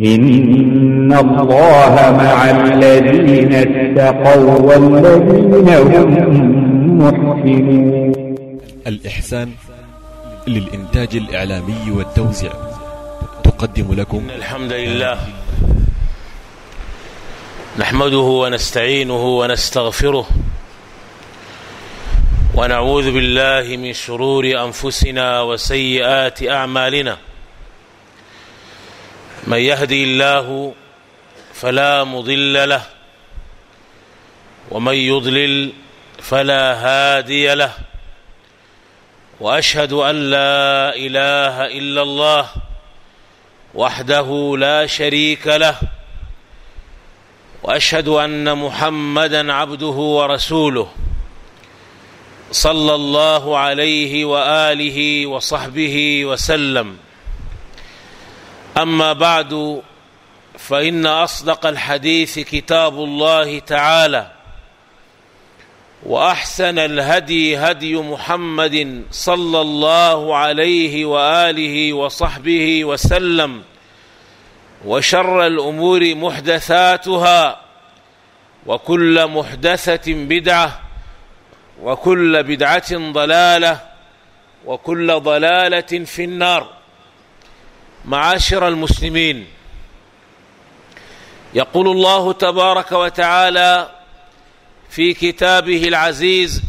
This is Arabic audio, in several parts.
إن الله مع الذين اتقوا والذين هم محسنون الإحسان للإنتاج الإعلامي والتوزيع تقدم لكم الحمد لله نحمده ونستعينه ونستغفره ونعوذ بالله من شرور أنفسنا وسيئات أعمالنا من يهدي الله فلا مضل له ومن يضلل فلا هادي له وأشهد أن لا إله إلا الله وحده لا شريك له وأشهد أن محمدا عبده ورسوله صلى الله عليه وآله وصحبه وسلم. أما بعد فإن أصدق الحديث كتاب الله تعالى وأحسن الهدي هدي محمد صلى الله عليه وآله وصحبه وسلم وشر الأمور محدثاتها وكل محدثة بدعة وكل بدعة ضلالة وكل ضلالة في النار. معاشر المسلمين. يقول الله تبارك وتعالى في كتابه العزيز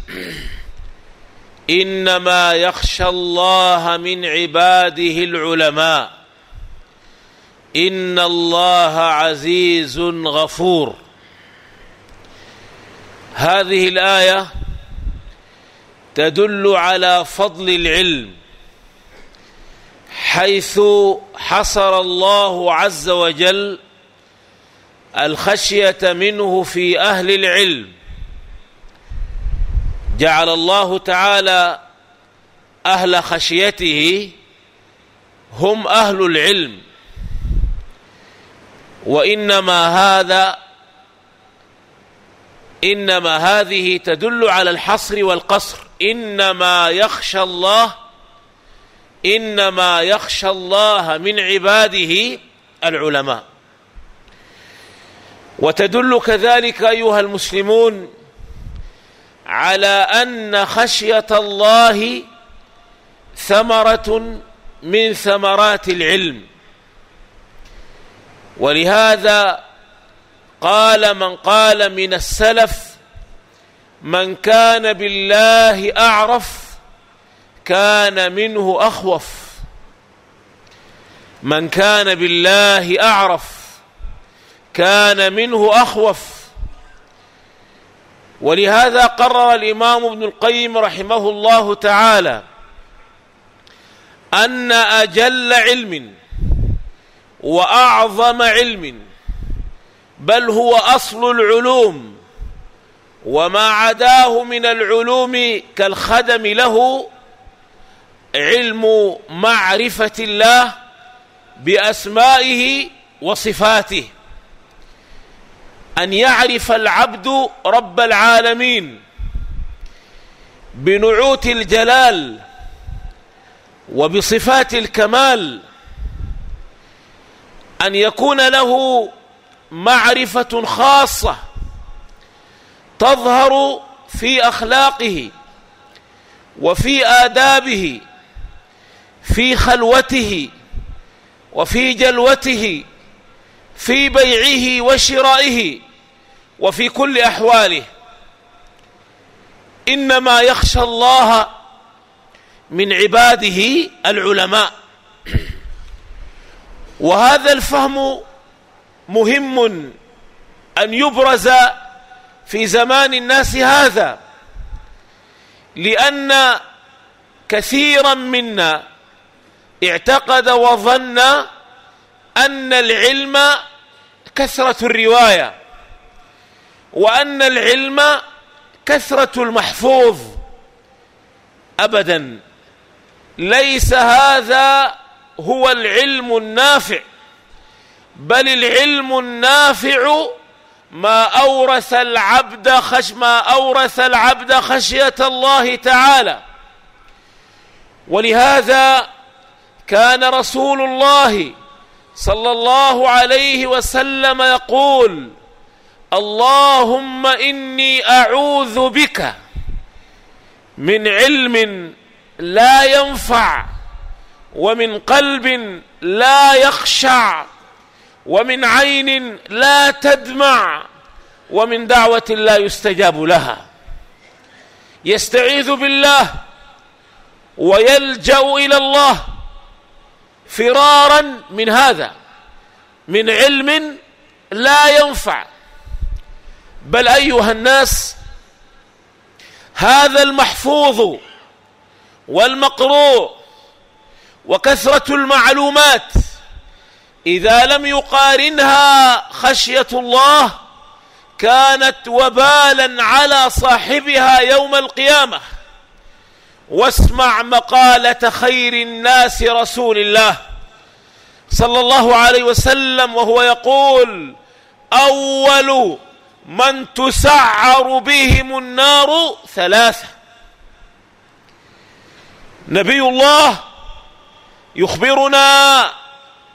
إنما يخشى الله من عباده العلماء. إن الله عزيز غفور. هذه الآية تدل على فضل العلم. حيث حصر الله عز وجل الخشية منه في أهل العلم. جعل الله تعالى أهل خشيته هم أهل العلم. وإنما هذا إنما هذه تدل على الحصر والقصر. إنما يخشى الله إنما يخشى الله من عباده العلماء. وتدل كذلك أيها المسلمون على أن خشية الله ثمرة من ثمرات العلم. ولهذا قال من قال من السلف من كان بالله أعرف كان منه أخوف. من كان بالله أعرف كان منه أخوف. ولهذا قرر الإمام ابن القيم رحمه الله تعالى أن أجل علم وأعظم علم بل هو أصل العلوم وما عداه من العلوم كالخدم له علم معرفة الله بأسمائه وصفاته. أن يعرف العبد رب العالمين بنعوت الجلال وبصفات الكمال. أن يكون له معرفة خاصة تظهر في أخلاقه وفي آدابه في خلوته وفي جلوته في بيعه وشرائه وفي كل أحواله. إنما يخشى الله من عباده العلماء. وهذا الفهم مهم أن يبرز في زمان الناس هذا لأن كثيرا منا اعتقد وظن أن العلم كثرة الرواية وأن العلم كثرة المحفوظ. أبدا ليس هذا هو العلم النافع بل العلم النافع ما أورث العبد خش ما أورث العبد خشية الله تعالى. ولهذا كان رسول الله صلى الله عليه وسلم يقول اللهم إني أعوذ بك من علم لا ينفع ومن قلب لا يخشع ومن عين لا تدمع ومن دعوة لا يستجاب لها. يستعيذ بالله ويلجأ إلى الله فرارا من هذا من علم لا ينفع. بل أيها الناس هذا المحفوظ والمقروء وكثرة المعلومات إذا لم يقارنها خشية الله كانت وبالا على صاحبها يوم القيامة. واسمع مقالة خير الناس رسول الله صلى الله عليه وسلم وهو يقول أول من تسعر بهم النار ثلاثة. نبي الله يخبرنا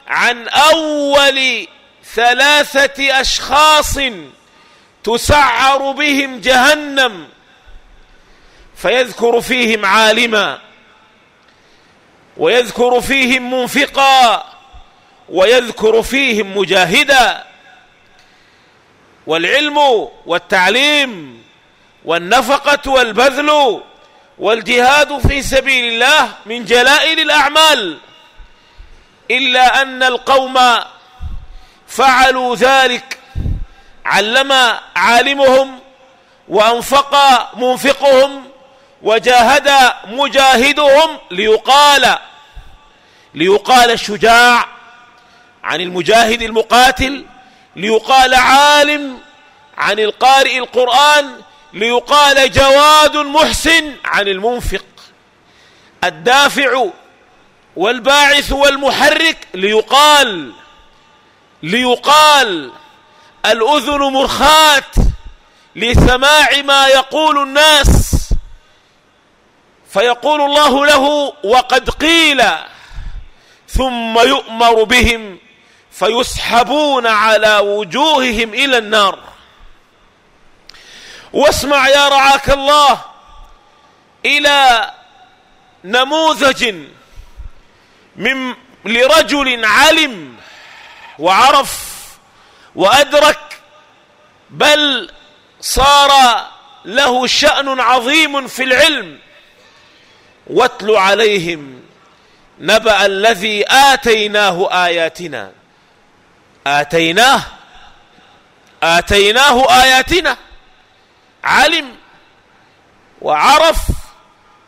عن أول ثلاثة أشخاص تسعر بهم جهنم. فيذكر فيهم عالما ويذكر فيهم منفقا ويذكر فيهم مجاهدا والعلم والتعليم والنفقة والبذل والجهاد في سبيل الله من جلائل الأعمال إلا أن القوم فعلوا ذلك علم عالمهم وأنفق منفقهم وجاهد مجاهدهم ليقال ليقال الشجاع عن المجاهد المقاتل ليقال عالم عن القارئ القرآن ليقال جواد محسن عن المنفق. الدافع والباعث والمحرك ليقال ليقال الأذن مرخات لسماع ما يقول الناس. فيقول الله له وقد قيل ثم يؤمر بهم فيسحبون على وجوههم إلى النار. واسمع يا رعاك الله إلى نموذج من لرجل علم وعرف وأدرك بل صار له شأن عظيم في العلم. واتل عليهم نبأ الذي آتيناه آياتنا. آتيناه آتيناه آياتنا. علم وعرف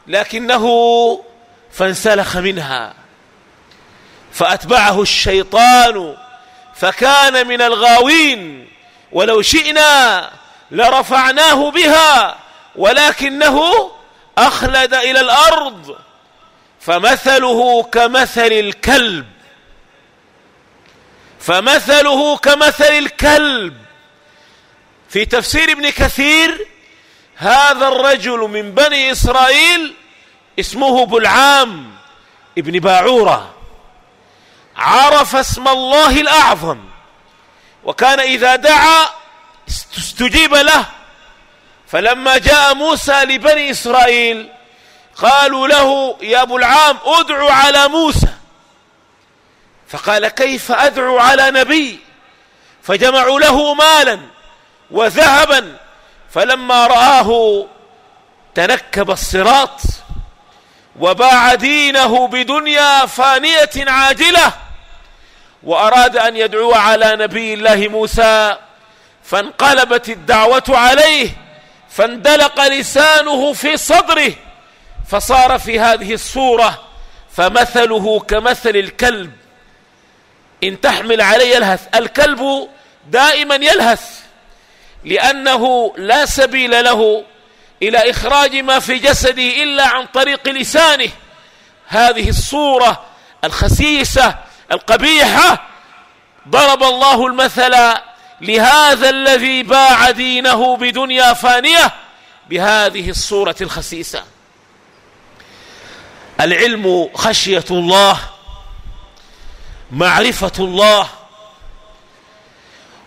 لكنه فانسلخ منها. فأتبعه الشيطان فكان من الغاوين. ولو شئنا لرفعناه بها ولكنه أخلد إلى الأرض فمثله كمثل الكلب. فمثله كمثل الكلب. في تفسير ابن كثير هذا الرجل من بني إسرائيل اسمه بلعام ابن باعورة. عرف اسم الله الأعظم وكان إذا دعا استجيب له فلما جاء موسى لبني إسرائيل قالوا له يا أبو العام ادعو على موسى. فقال كيف أدعو على نبي؟ فجمعوا له مالا وذهبا فلما رآه تنكب الصراط وباع دينه بدنيا فانية عاجلة وأراد أن يدعو على نبي الله موسى فانقلبت الدعوة عليه. فاندلق لسانه في صدره فصار في هذه الصورة فمثله كمثل الكلب. إن تحمل عليه يلهث الكلب دائما يلهث لأنه لا سبيل له إلى إخراج ما في جسده إلا عن طريق لسانه. هذه الصورة الخسيسة القبيحة ضرب الله المثل لهذا الذي باع دينه بدنيا فانية بهذه الصورة الخسيسة. العلم خشية الله معرفة الله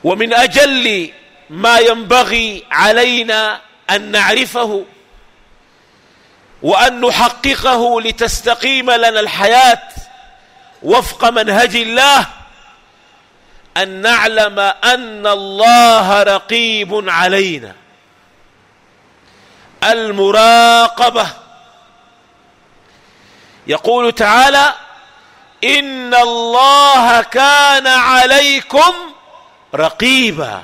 ومن أجل ما ينبغي علينا أن نعرفه وأن نحققه لتستقيم لنا الحياة وفق منهج الله أن نعلم أن الله رقيب علينا. المراقبة. يقول تعالى إن الله كان عليكم رقيبا.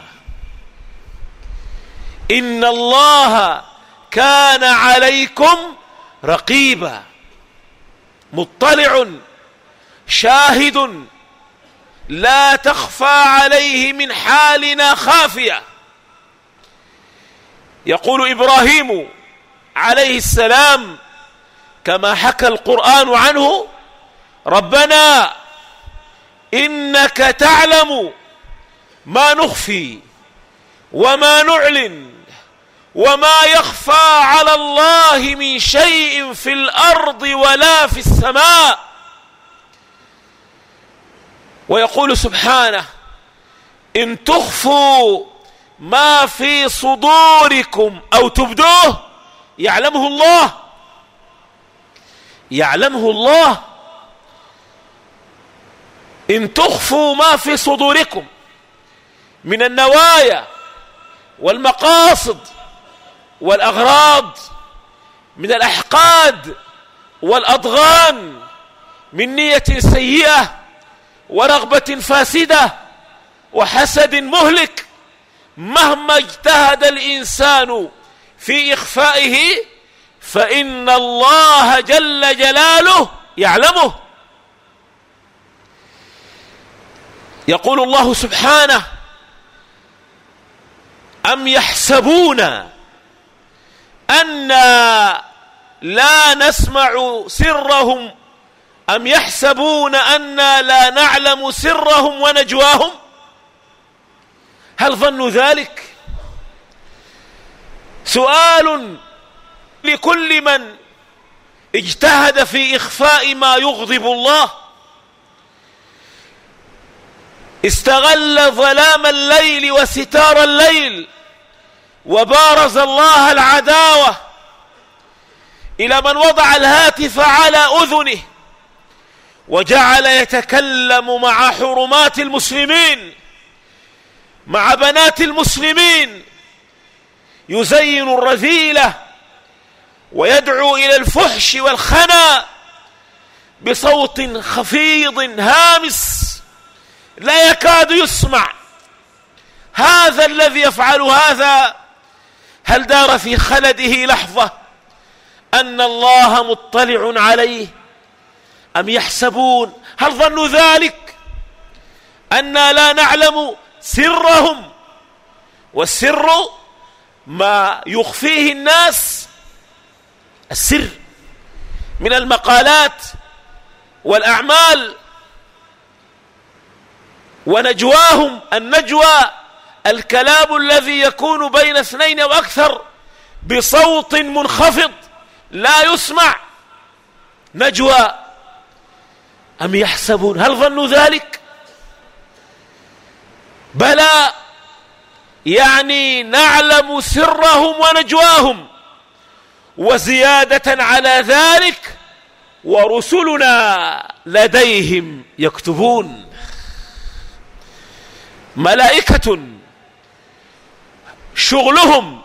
إن الله كان عليكم رقيبا. مطلع شاهد لا تخفى عليه من حالنا خافية. يقول إبراهيم عليه السلام كما حكى القرآن عنه ربنا إنك تعلم ما نخفي وما نعلن وما يخفى على الله من شيء في الأرض ولا في السماء. ويقول سبحانه إن تخفوا ما في صدوركم أو تبدوه يعلمه الله. يعلمه الله. إن تخفوا ما في صدوركم من النوايا والمقاصد والأغراض من الأحقاد والأضغان من نية سيئة ورغبة فاسدة وحسد مهلك مهما اجتهد الإنسان في إخفائه فإن الله جل جلاله يعلمه. يقول الله سبحانه أم يحسبون أنا لا نسمع سرهم أم يحسبون أنا لا نعلم سرهم ونجواهم؟ هل ظنوا ذلك؟ سؤال لكل من اجتهد في إخفاء ما يغضب الله. استغل ظلام الليل وستار الليل وبارز الله العداوة إلى من وضع الهاتف على أذنه. وجعل يتكلم مع حرمات المسلمين مع بنات المسلمين يزين الرذيلة ويدعو إلى الفحش والخنا بصوت خفيض هامس لا يكاد يسمع. هذا الذي يفعل هذا؟ هل دار في خلده لحظة أن الله مطلع عليه؟ أم يحسبون؟ هل ظنوا ذلك؟ أنا لا نعلم سرهم. والسر ما يخفيه الناس السر من المقالات والأعمال. ونجواهم النجوى الكلام الذي يكون بين اثنين أو أكثر بصوت منخفض لا يسمع. نجوى أم يحسبون؟ هل ظنوا ذلك؟ بلى يعني نعلم سرهم ونجواهم وزيادة على ذلك ورسلنا لديهم يكتبون. ملائكة شغلهم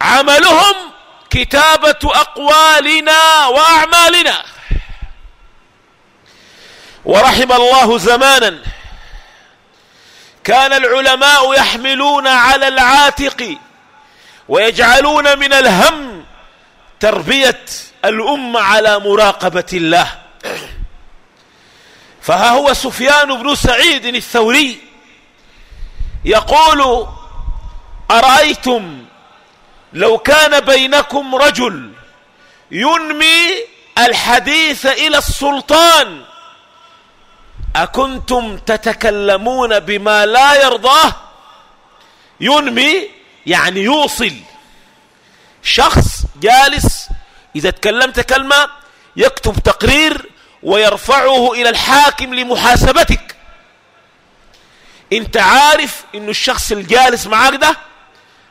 عملهم كتابة أقوالنا وأعمالنا. ورحم الله زمانا. كان العلماء يحملون على العاتق ويجعلون من الهم تربية الأمة على مراقبة الله. فها هو سفيان بن سعيد الثوري يقول أرأيتم لو كان بينكم رجل ينمي الحديث إلى السلطان أكنتم تتكلمون بما لا يرضاه؟ ينمي يعني يوصل. شخص جالس إذا تكلمت كلمة يكتب تقرير ويرفعه إلى الحاكم لمحاسبتك. أنت عارف انه الشخص الجالس معاك ده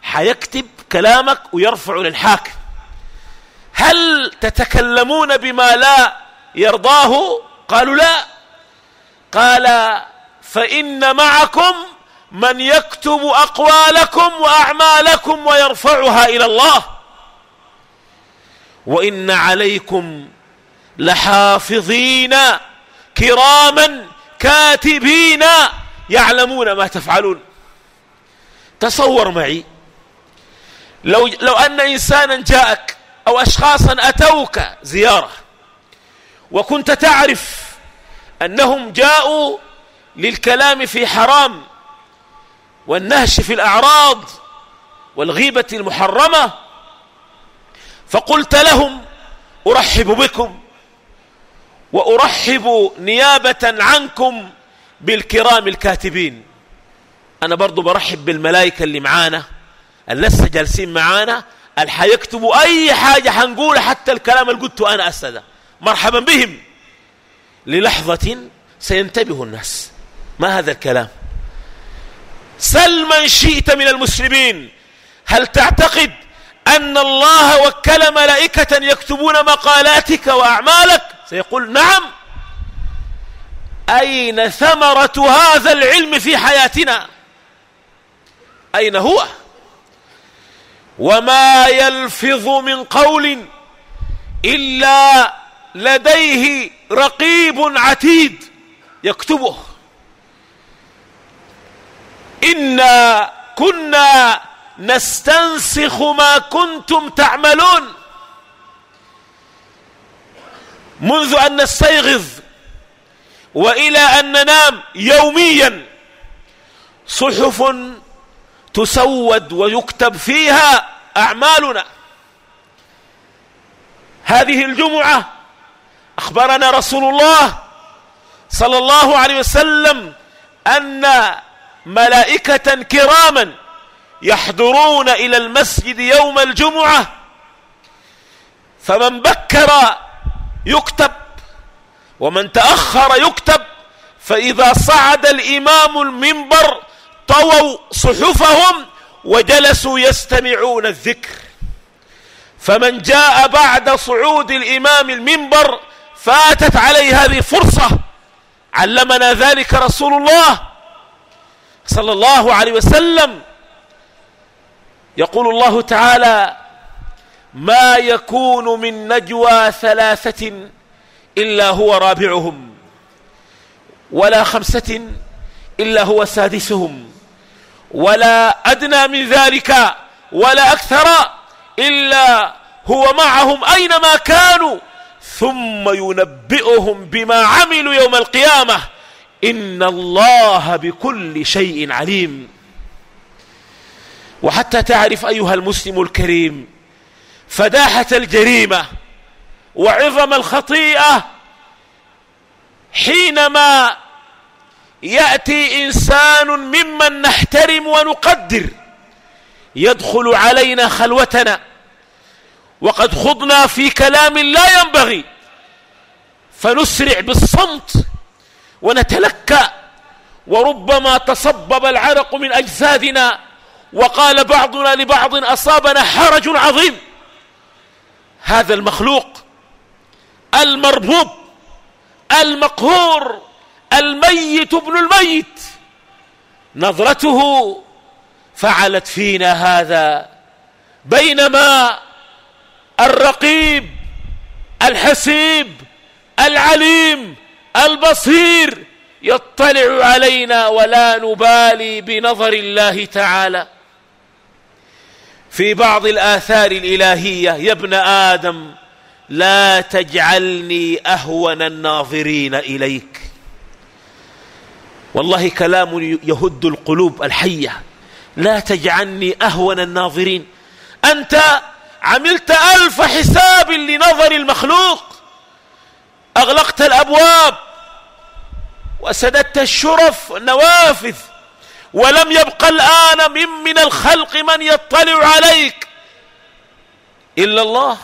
حيكتب كلامك ويرفع للحاكم. هل تتكلمون بما لا يرضاه؟ قالوا لا. قال فإن معكم من يكتب أقوالكم وأعمالكم ويرفعها إلى الله. وإن عليكم لحافظين كراما كاتبين يعلمون ما تفعلون. تصور معي لو, لو أن إنسانا جاءك أو أشخاصا أتوك زيارة وكنت تعرف أنهم جاءوا للكلام في حرام والنهش في الأعراض والغيبة المحرمة فقلت لهم أرحب بكم وأرحب نيابة عنكم بالكرام الكاتبين. أنا برضو برحب بالملائكة اللي معانا اللي لسه جالسين معانا اللي حيكتبوا أي حاجة حنقول حتى الكلام اللي قلته أنا أسدا مرحبا بهم. للحظة سينتبه الناس. ما هذا الكلام؟ سل من شئت من المسلمين. هل تعتقد أن الله وكل ملائكة يكتبون مقالاتك وأعمالك؟ سيقول نعم. أين ثمرة هذا العلم في حياتنا؟ أين هو؟ وما يلفظ من قول إلا لديه رقيب عتيد يكتبه. إنا كنا نستنسخ ما كنتم تعملون. منذ أن نستيغظ وإلى أن ننام يوميا صحف تسود ويكتب فيها أعمالنا. هذه الجمعة أخبرنا رسول الله صلى الله عليه وسلم أن ملائكة كراما يحضرون إلى المسجد يوم الجمعة فمن بكر يكتب ومن تأخر يكتب فإذا صعد الإمام المنبر طووا صحفهم وجلسوا يستمعون الذكر. فمن جاء بعد صعود الإمام المنبر فاتت عليه هذه فرصة. علمنا ذلك رسول الله صلى الله عليه وسلم. يقول الله تعالى ما يكون من نجوى ثلاثة إلا هو رابعهم ولا خمسة إلا هو سادسهم ولا أدنى من ذلك ولا أكثر إلا هو معهم أينما كانوا. ثم ينبئهم بما عملوا يوم القيامة. إن الله بكل شيء عليم. وحتى تعرف أيها المسلم الكريم فداحة الجريمة وعظم الخطيئة حينما يأتي إنسان ممن نحترم ونقدر يدخل علينا خلوتنا. وقد خضنا في كلام لا ينبغي. فنسرع بالصمت ونتلكأ. وربما تصبب العرق من أجسادنا. وقال بعضنا لبعض أصابنا حرج عظيم. هذا المخلوق المربوب المقهور الميت ابن الميت. نظرته فعلت فينا هذا. بينما الرقيب الحسيب العليم البصير يطلع علينا ولا نبالي بنظر الله تعالى. في بعض الآثار الإلهية يا ابن آدم لا تجعلني أهون الناظرين إليك. والله كلام يهد القلوب الحية. لا تجعلني أهون الناظرين. أنت عملت ألف حساب لنظر المخلوق. أغلقت الأبواب. وسددت الشرف النوافذ ولم يبق الآن من, من الخلق من يطلع عليك. إلا الله.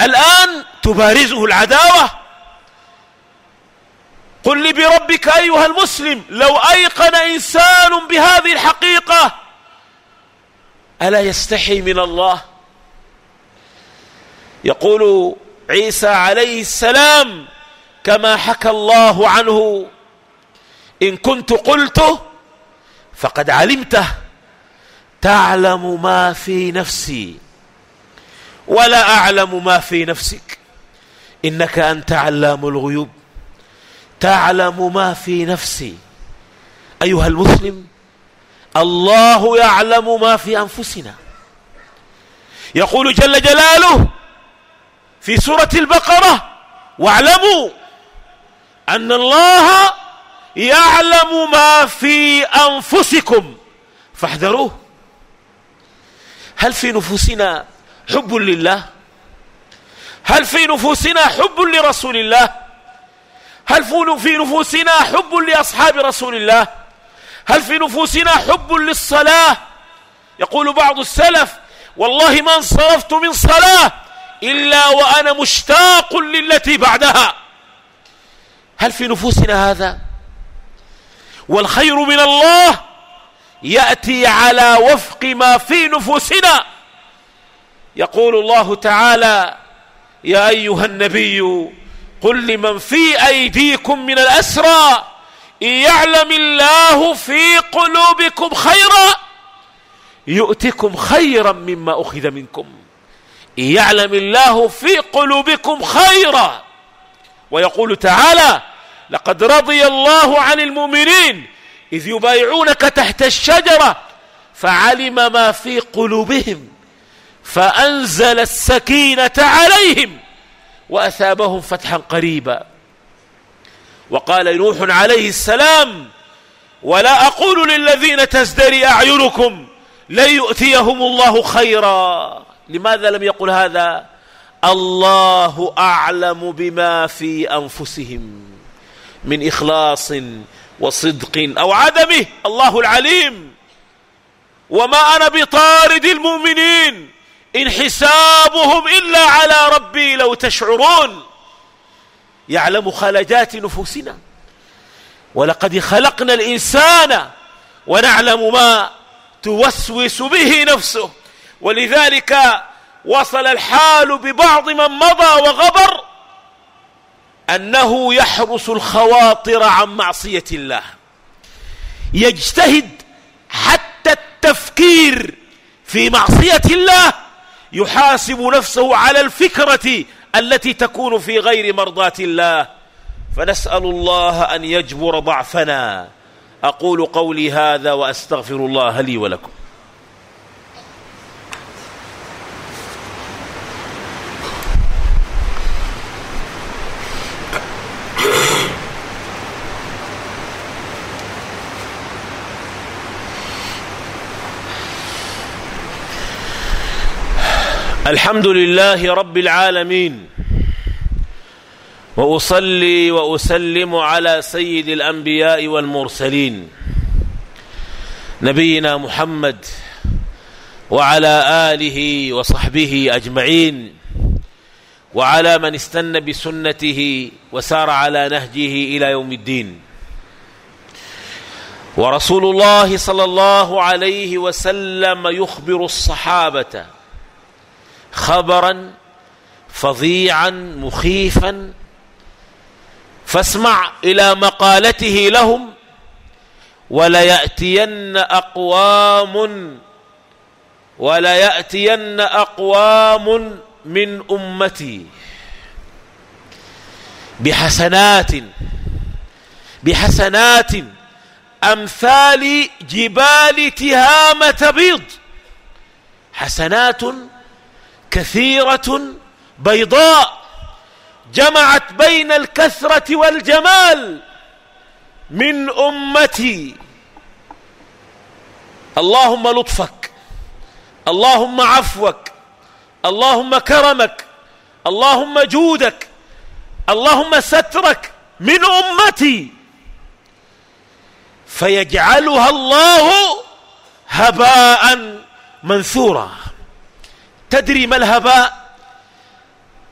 الآن تبارزه العداوة. قل لي بربك أيها المسلم لو أيقن إنسان بهذه الحقيقة ألا يستحي من الله؟ يقول عيسى عليه السلام كما حكى الله عنه إن كنت قلته فقد علمته تعلم ما في نفسي ولا أعلم ما في نفسك. إنك أنت علام الغيوب تعلم ما في نفسي. أيها المسلم الله يعلم ما في أنفسنا. يقول جل جلاله في سورة البقرة واعلموا أن الله يعلم ما في أنفسكم. فاحذروه. هل في نفوسنا حب لله؟ هل في نفوسنا حب لرسول الله؟ هل في نفوسنا حب لأصحاب رسول الله؟ هل في نفوسنا حب للصلاة؟ يقول بعض السلف والله ما انصرفت من صلاة إلا وأنا مشتاق للتي بعدها. هل في نفوسنا هذا؟ والخير من الله يأتي على وفق ما في نفوسنا. يقول الله تعالى يا أيها النبي قل لمن في أيديكم من الأسرى. يعلم الله في قلوبكم خيرا يؤتكم خيرا مما أخذ منكم. يعلم الله في قلوبكم خيرا. ويقول تعالى لقد رضي الله عن المؤمنين إذ يبايعونك تحت الشجرة فعلم ما في قلوبهم فأنزل السكينة عليهم وأثابهم فتحا قريبا. وقال نوح عليه السلام ولا أقول للذين تزدري أعينكم لن يؤتيهم الله خيرا. لماذا لم يقل هذا؟ الله أعلم بما في أنفسهم من إخلاص وصدق أو عدمه الله العليم وما أنا بطارد المؤمنين إن حسابهم إلا على ربي لو تشعرون. يعلم خلجات نفوسنا. ولقد خلقنا الإنسان ونعلم ما توسوس به نفسه. ولذلك وصل الحال ببعض من مضى وغبر أنه يحرس الخواطر عن معصية الله. يجتهد حتى التفكير في معصية الله يحاسب نفسه على الفكرة التي تكون في غير مرضاة الله. فنسأل الله أن يجبر ضعفنا. أقول قولي هذا وأستغفر الله لي ولكم. الحمد لله رب العالمين. وأصلي وأسلم على سيد الأنبياء والمرسلين. نبينا محمد وعلى آله وصحبه أجمعين. وعلى من استنى بسنته وسار على نهجه إلى يوم الدين. ورسول الله صلى الله عليه وسلم يخبر الصحابة خبرا فظيعا مخيفا. فاسمع إلى مقالته لهم وليأتين أقوام وليأتين أقوام من أمتي. بحسنات بحسنات أمثال جبال تهامة بيض. حسنات كثيرة بيضاء جمعت بين الكثرة والجمال من أمتي. اللهم لطفك اللهم عفوك اللهم كرمك اللهم جودك اللهم سترك من أمتي. فيجعلها الله هباء منثورا. تدري ما الهباء؟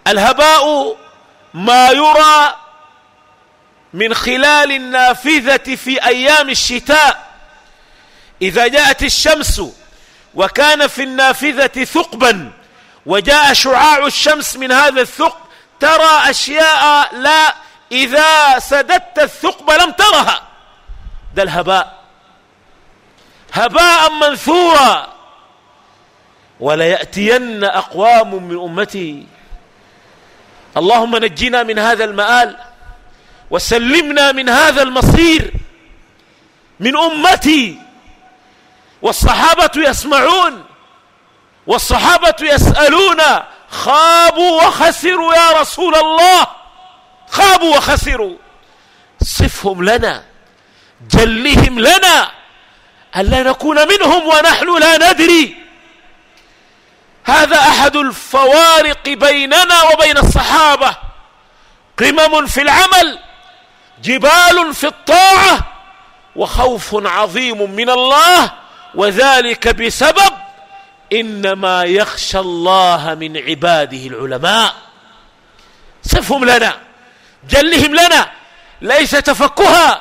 الهباء ما يرى من خلال النافذة في أيام الشتاء. إذا جاءت الشمس وكان في النافذة ثقبا وجاء شعاع الشمس من هذا الثقب ترى أشياء لا إذا سددت الثقب لم ترها. ده الهباء. هباء منثورا. وليأتين أقوام من أمتي. اللهم نجنا من هذا المآل وسلمنا من هذا المصير من أمتي. والصحابة يسمعون والصحابة يسألون خابوا وخسروا يا رسول الله. خابوا وخسروا. صفهم لنا جلهم لنا ألا نكون منهم ونحن لا ندري. هذا أحد الفوارق بيننا وبين الصحابة. قمم في العمل جبال في الطاعة وخوف عظيم من الله وذلك بسبب إنما يخشى الله من عباده العلماء. صفهم لنا جلهم لنا ليس تفكها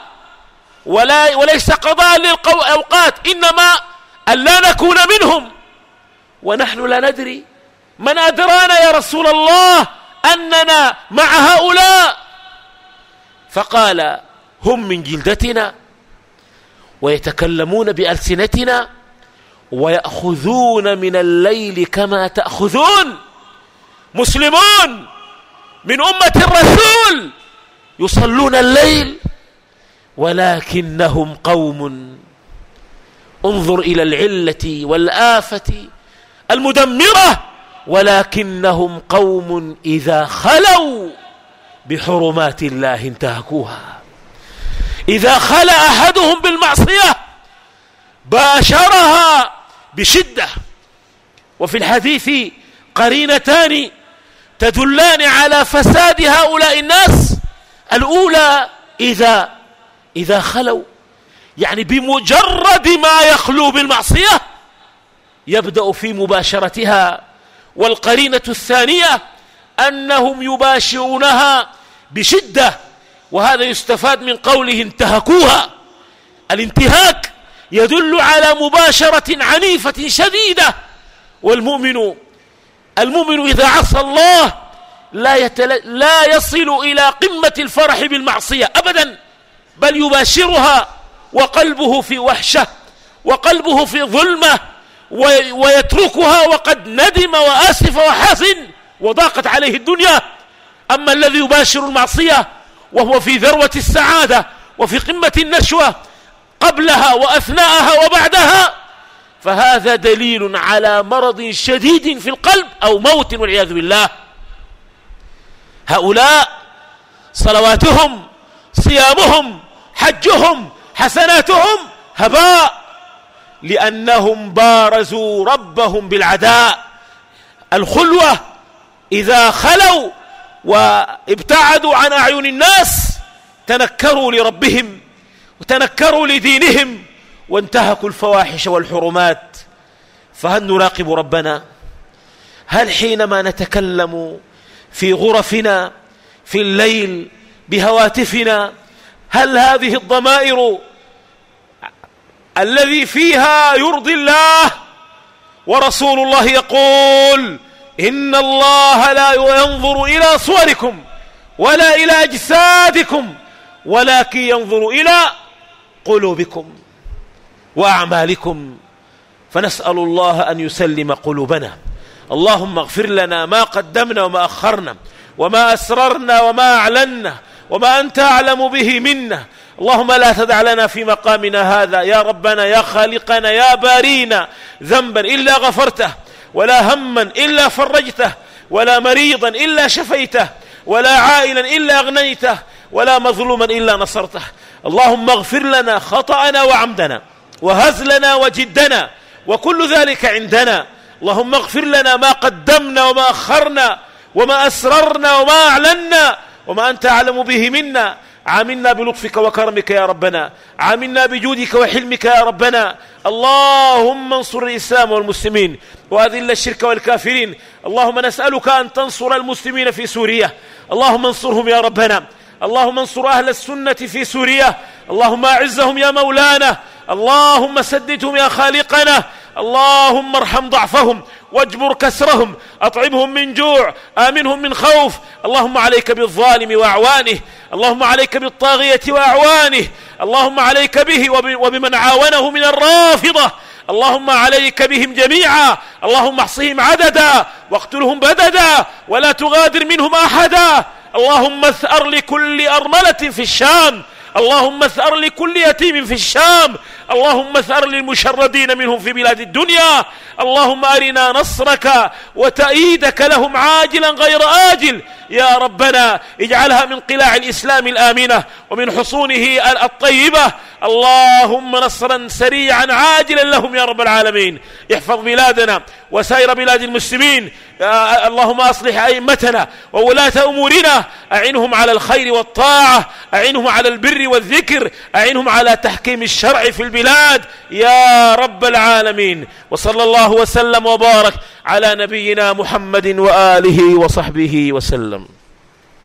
ولا وليس قضاء للأوقات إنما أن لا نكون منهم. ونحن لا ندري. من أدرانا يا رسول الله أننا مع هؤلاء؟ فقال هم من جلدتنا ويتكلمون بألسنتنا ويأخذون من الليل كما تأخذون. مسلمون من أمة الرسول يصلون الليل ولكنهم قوم. انظر إلى العلة والآفة المدمرة ولكنهم قوم إذا خلوا بحرمات الله انتهكوها. إذا خلى أحدهم بالمعصية باشرها بشدة. وفي الحديث قرينتان تدلان على فساد هؤلاء الناس. الأولى إذا إذا خلوا يعني بمجرد ما يخلو بالمعصية يبدأ في مباشرتها والقرينة الثانية أنهم يباشرونها بشدة وهذا يستفاد من قوله انتهكوها. الانتهاك يدل على مباشرة عنيفة شديدة. والمؤمن المؤمن إذا عصى الله لا, يتل... لا يصل إلى قمة الفرح بالمعصية أبدا بل يباشرها وقلبه في وحشة وقلبه في ظلمة ويتركها وقد ندم وآسف وحزن وضاقت عليه الدنيا. أما الذي يباشر المعصية وهو في ذروة السعادة وفي قمة النشوة قبلها وأثناءها وبعدها فهذا دليل على مرض شديد في القلب أو موت والعياذ بالله. هؤلاء صلواتهم صيامهم حجهم حسناتهم هباء. لأنهم بارزوا ربهم بالعداء. الخلوة إذا خلوا وابتعدوا عن أعين الناس تنكروا لربهم وتنكروا لدينهم وانتهكوا الفواحش والحرمات. فهل نراقب ربنا؟ هل حينما نتكلم في غرفنا في الليل بهواتفنا هل هذه الضمائر الذي فيها يرضي الله ورسول الله يقول إن الله لا ينظر إلى صوركم ولا إلى أجسادكم ولكن ينظر إلى قلوبكم وأعمالكم. فنسأل الله أن يسلم قلوبنا. اللهم اغفر لنا ما قدمنا وما أخرنا وما أسررنا وما أعلنا وما أنت أعلم به منا. اللهم لا تدع لنا في مقامنا هذا. يا ربنا يا خالقنا يا بارينا ذنبا إلا غفرته ولا هما إلا فرجته ولا مريضا إلا شفيته ولا عائلا إلا أغنيته ولا مظلوما إلا نصرته. اللهم اغفر لنا خطأنا وعمدنا وهزلنا وجدنا وكل ذلك عندنا. اللهم اغفر لنا ما قدمنا وما أخرنا وما أسررنا وما أعلنا وما أنت أعلم به منا. عاملنا بلطفك وكرمك يا ربنا. عاملنا بجودك وحلمك يا ربنا. اللهم انصر الإسلام والمسلمين وأذل الشرك والكافرين. اللهم نسألك أن تنصر المسلمين في سوريا. اللهم انصرهم يا ربنا. اللهم انصر أهل السنة في سوريا. اللهم أعزهم يا مولانا. اللهم سددهم يا خالقنا. اللهم ارحم ضعفهم. واجبر كسرهم أطعمهم من جوع آمنهم من خوف. اللهم عليك بالظالم وأعوانه اللهم عليك بالطاغية وأعوانه اللهم عليك به وبمن عاونه من الرافضة. اللهم عليك بهم جميعا. اللهم احصهم عددا واقتلهم بددا ولا تغادر منهم أحدا. اللهم اثأر لكل أرملة في الشام. اللهم اثأر لكل يتيم في الشام. اللهم اثأر للمشردين منهم في بلاد الدنيا. اللهم أرنا نصرك وتأييدك لهم عاجلا غير آجل. يا ربنا اجعلها من قلاع الإسلام الآمنة ومن حصونه الطيبة. اللهم نصرا سريعا عاجلا لهم يا رب العالمين. احفظ بلادنا وسائر بلاد المسلمين. اللهم أصلح أئمتنا وولاة أمورنا. أعنهم على الخير والطاعة أعنهم على البر والذكر أعنهم على تحكيم الشرع في البلاد يا رب العالمين. وصلى الله وسلم وبارك على نبينا محمد وآله وصحبه وسلم.